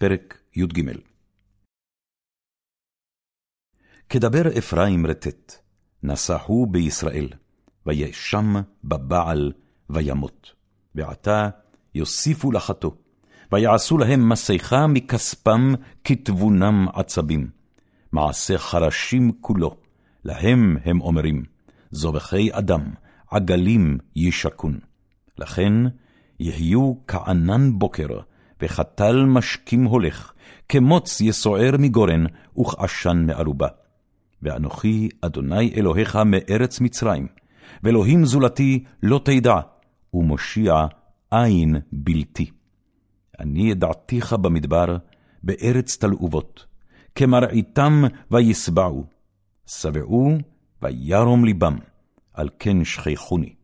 פרק י"ג כדבר אפרים רטט, הוא בישראל, וישם בבעל, וימות. ועתה יוסיפו לחתו, ויעשו להם מסכה מכספם כתבונם עצבים. מעשה חרשים כולו, להם הם אומרים, זובחי אדם, עגלים ישקון. לכן יהיו כענן בוקר, וכטל משכים הולך, כמוץ יסוער מגורן, וכעשן מערובה. ואנוכי אדוני אלוהיך מארץ מצרים, ואלוהים זולתי לא תדע, ומושיע אין בלתי. אני ידעתיך במדבר, בארץ תלעובות, כמרעיתם ויסבעו, שבעו וירום ליבם, על כן שכחוני.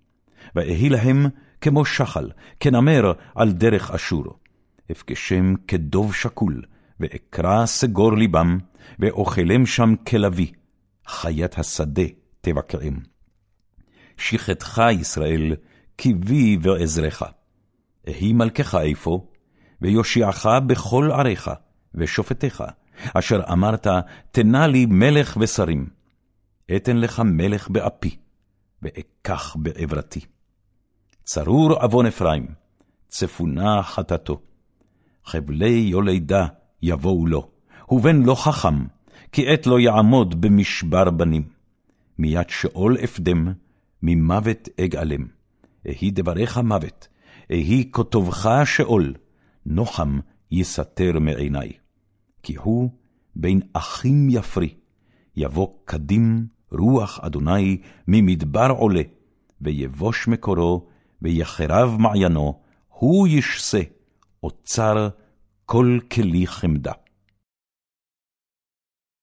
ואהי להם כמו שחל, כנמר על דרך אשור. אפגשם כדוב שקול, ואקרא סגור ליבם, ואוכלם שם כלביא, חיית השדה תבקעם. שכתך ישראל, כי בי ועזרך. אהי מלכך אפוא, ויושיעך בכל עריך, ושופטיך, אשר אמרת, תנה לי מלך ושרים. אתן לך מלך באפי, ואקח בעברתי. צרור עוון אפרים, צפונה חטאתו. חבלי יולדה יבואו לו, ובן לא חכם, כי עת לא יעמוד במשבר בנים. מיד שאול אפדם, ממוות אגאלם. אהי דבריך מוות, אהי כתובך שאול, נוחם יסתר מעיני. כי הוא בין אחים יפרי, יבוא קדים רוח אדוני ממדבר עולה, ויבוש מקורו, ויחרב מעיינו, הוא ישסה, אוצר כל כלי חמדה.